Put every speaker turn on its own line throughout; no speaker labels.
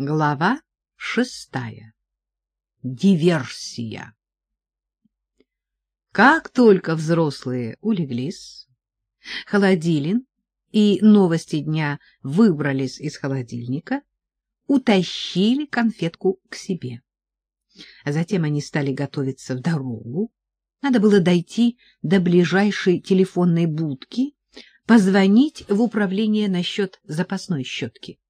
Глава шестая. Диверсия. Как только взрослые улеглись, Холодилин и новости дня выбрались из холодильника, утащили конфетку к себе. Затем они стали готовиться в дорогу. Надо было дойти до ближайшей телефонной будки, позвонить в управление насчет запасной щетки. —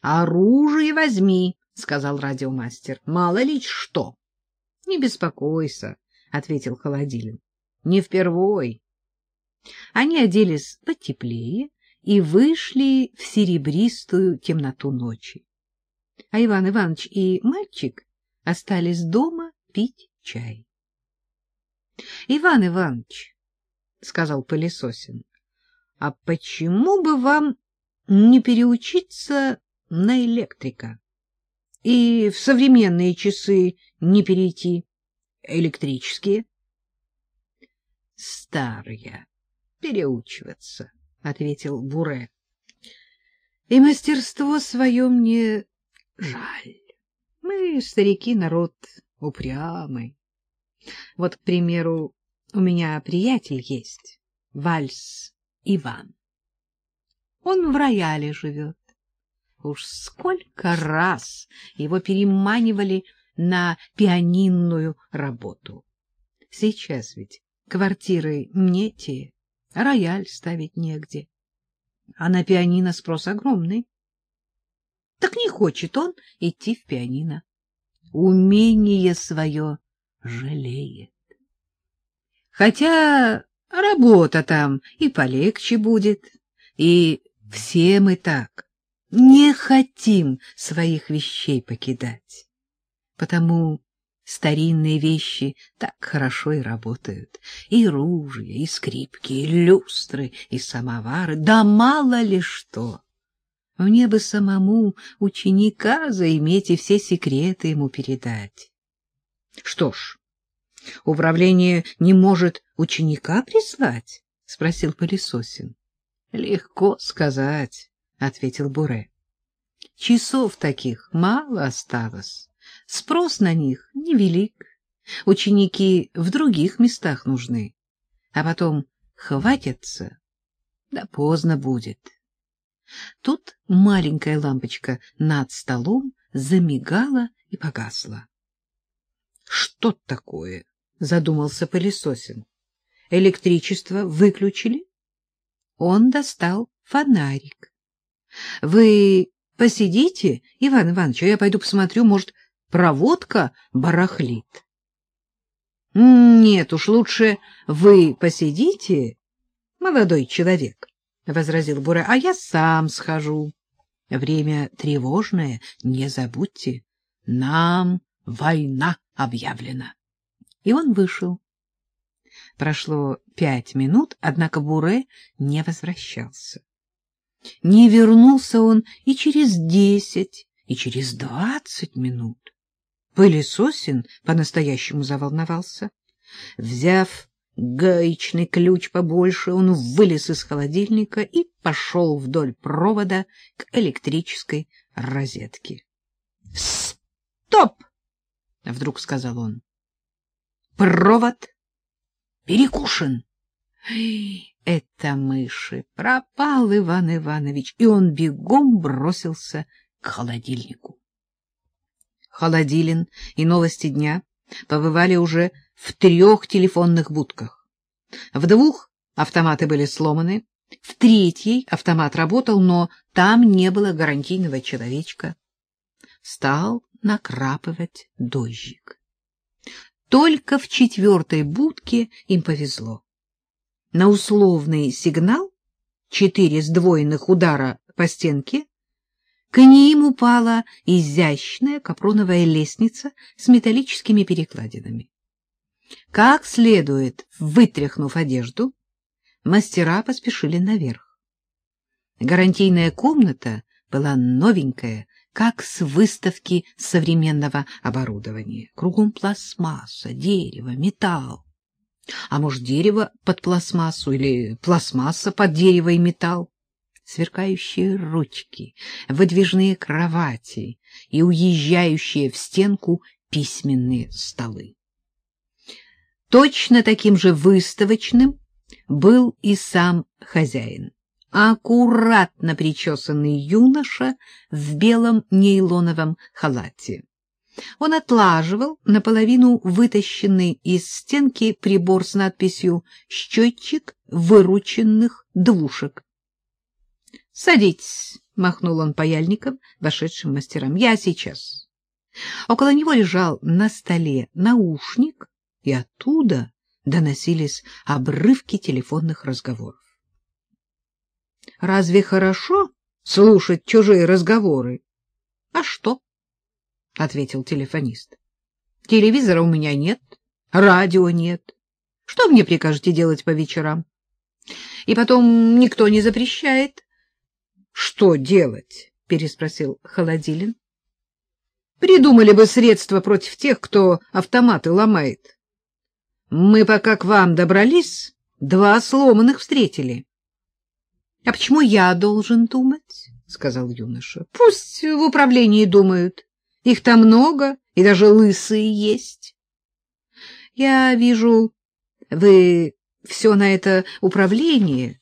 Оружие возьми, — сказал радиомастер. — Мало ли что. — Не беспокойся, — ответил Холодилин. — Не впервой. Они оделись потеплее и вышли в серебристую темноту ночи. А Иван Иванович и мальчик остались дома пить чай. — Иван Иванович, — сказал Пылесосин, — а почему бы вам не переучиться на электрика. И в современные часы не перейти. Электрические. Старые. Переучиваться, — ответил Буре. И мастерство свое мне жаль. Мы, старики, народ упрямый. Вот, к примеру, у меня приятель есть, Вальс Иван. Он в рояле живет. Уж сколько раз его переманивали на пианинную работу. Сейчас ведь квартиры не те, рояль ставить негде. А на пианино спрос огромный. Так не хочет он идти в пианино. Умение свое жалеет. Хотя работа там и полегче будет, и все мы так не хотим своих вещей покидать. Потому старинные вещи так хорошо и работают. И ружья, и скрипки, и люстры, и самовары, да мало ли что. Мне бы самому ученика заиметь и все секреты ему передать. Что ж, управление не может ученика прислать? — спросил Пылесосин. — Легко сказать ответил Буре. Часов таких мало осталось. Спрос на них невелик. Ученики в других местах нужны. А потом хватятся, да поздно будет. Тут маленькая лампочка над столом замигала и погасла. — Что такое? — задумался пылесосин. — Электричество выключили? Он достал фонарик. — Вы посидите, Иван Иванович, а я пойду посмотрю, может, проводка барахлит. — Нет уж, лучше вы посидите, молодой человек, — возразил Бура, — а я сам схожу. Время тревожное, не забудьте, нам война объявлена. И он вышел. Прошло пять минут, однако Буре не возвращался. Не вернулся он и через десять, и через двадцать минут. Пылесосин по-настоящему заволновался. Взяв гаечный ключ побольше, он вылез из холодильника и пошел вдоль провода к электрической розетке. — Стоп! — вдруг сказал он. — Провод перекушен. — это мыши. Пропал Иван Иванович, и он бегом бросился к холодильнику. Холодилин и новости дня побывали уже в трех телефонных будках. В двух автоматы были сломаны, в третьей автомат работал, но там не было гарантийного человечка. Стал накрапывать дождик. Только в четвертой будке им повезло на условный сигнал четыре сдвоенных удара по стенке, к ним упала изящная капроновая лестница с металлическими перекладинами. Как следует, вытряхнув одежду, мастера поспешили наверх. Гарантийная комната была новенькая, как с выставки современного оборудования. Кругом пластмасса, дерево, металл. А может, дерево под пластмассу или пластмасса под дерево и металл? сверкающие ручки, выдвижные кровати и уезжающие в стенку письменные столы. Точно таким же выставочным был и сам хозяин. Аккуратно причесанный юноша в белом нейлоновом халате. Он отлаживал наполовину вытащенный из стенки прибор с надписью «Счетчик вырученных двушек». «Садитесь», — махнул он паяльником, вошедшим мастерам. «Я сейчас». Около него лежал на столе наушник, и оттуда доносились обрывки телефонных разговоров. Разве хорошо слушать чужие разговоры? — А что? — ответил телефонист. — Телевизора у меня нет, радио нет. Что мне прикажете делать по вечерам? И потом никто не запрещает. — Что делать? — переспросил Холодилин. — Придумали бы средства против тех, кто автоматы ломает. Мы пока к вам добрались, два сломанных встретили. — А почему я должен думать? — сказал юноша. — Пусть в управлении думают. Их там много, и даже лысые есть. — Я вижу, вы все на это управление,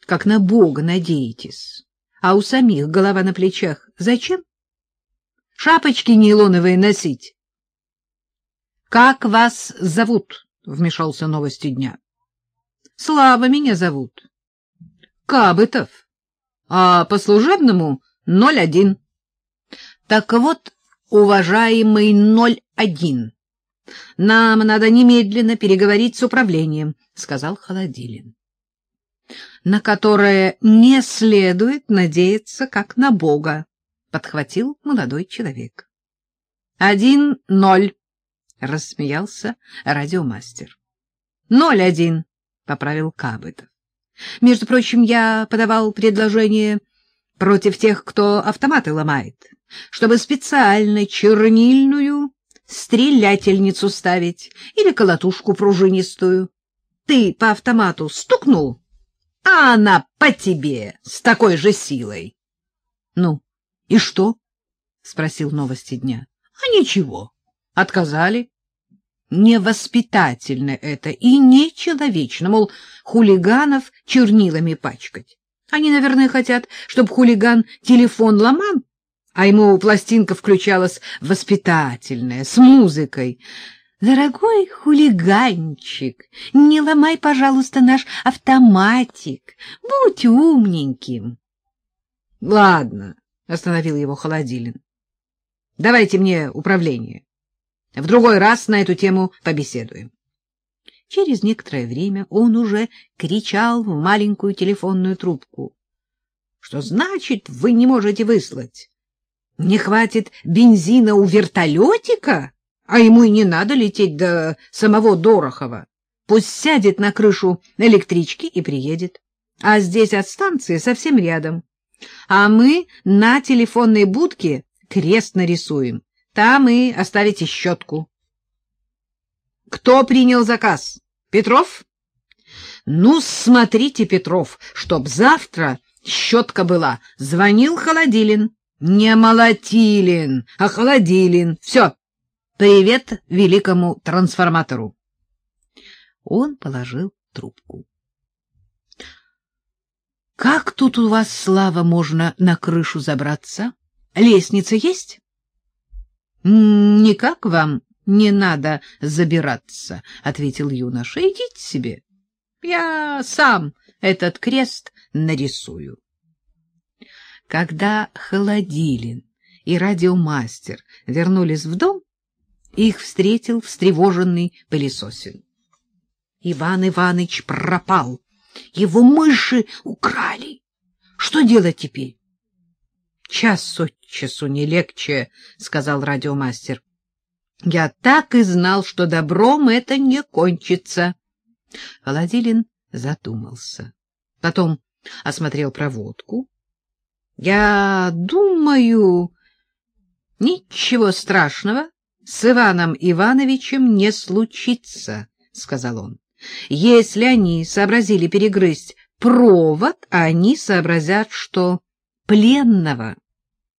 как на Бога надеетесь. А у самих голова на плечах зачем? Шапочки нейлоновые носить. — Как вас зовут? — вмешался новости дня. — Слава меня зовут. Кабытов, а по служебному — ноль один. Так вот, уважаемый ноль один, нам надо немедленно переговорить с управлением, — сказал Холодилин, на которое не следует надеяться, как на Бога, — подхватил молодой человек. — Один ноль, — рассмеялся радиомастер. — Ноль один, — поправил Кабытов. Между прочим, я подавал предложение против тех, кто автоматы ломает, чтобы специально чернильную стрелятельницу ставить или колотушку пружинистую. Ты по автомату стукнул, а она по тебе с такой же силой. — Ну, и что? — спросил новости дня. — А ничего, отказали. Невоспитательно это и нечеловечно, мол, хулиганов чернилами пачкать. Они, наверное, хотят, чтобы хулиган телефон ломал, а ему пластинка включалась воспитательная, с музыкой. «Дорогой хулиганчик, не ломай, пожалуйста, наш автоматик, будь умненьким». «Ладно», — остановил его Холодилин, — «давайте мне управление». В другой раз на эту тему побеседуем. Через некоторое время он уже кричал в маленькую телефонную трубку. — Что значит, вы не можете выслать? Не хватит бензина у вертолетика? А ему и не надо лететь до самого Дорохова. Пусть сядет на крышу электрички и приедет. А здесь от станции совсем рядом. А мы на телефонной будке крест нарисуем. Там и оставите щетку. Кто принял заказ? Петров? Ну, смотрите, Петров, чтоб завтра щетка была. Звонил Холодилин. Не Молотилин, а Холодилин. Все. Привет великому трансформатору. Он положил трубку. Как тут у вас, Слава, можно на крышу забраться? Лестница есть? — Никак вам не надо забираться, — ответил юноша. — Идите себе. Я сам этот крест нарисую. Когда Холодилин и радиомастер вернулись в дом, их встретил встревоженный пылесосин. Иван Иванович пропал. Его мыши украли. Что делать теперь? Час от часу не легче, — сказал радиомастер. — Я так и знал, что добром это не кончится. Холодилин задумался. Потом осмотрел проводку. — Я думаю, ничего страшного с Иваном Ивановичем не случится, — сказал он. — Если они сообразили перегрызть провод, они сообразят, что пленного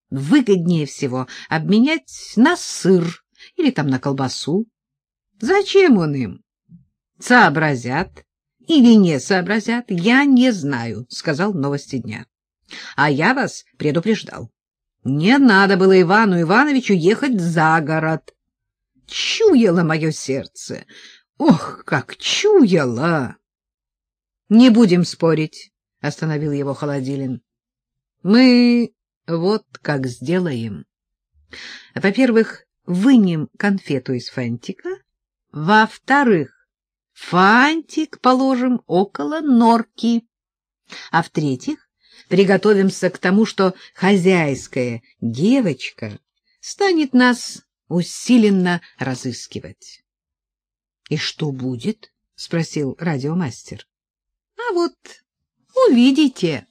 выгоднее всего обменять на сыр или там на колбасу. Зачем он им? Сообразят или не сообразят, я не знаю, — сказал новости дня. А я вас предупреждал. Не надо было Ивану Ивановичу ехать за город. Чуяло мое сердце. Ох, как чуяло! Не будем спорить, — остановил его Холодилин. Мы вот как сделаем. Во-первых, вынем конфету из фантика. Во-вторых, фантик положим около норки. А в-третьих, приготовимся к тому, что хозяйская девочка станет нас усиленно разыскивать. — И что будет? — спросил радиомастер. — А вот увидите.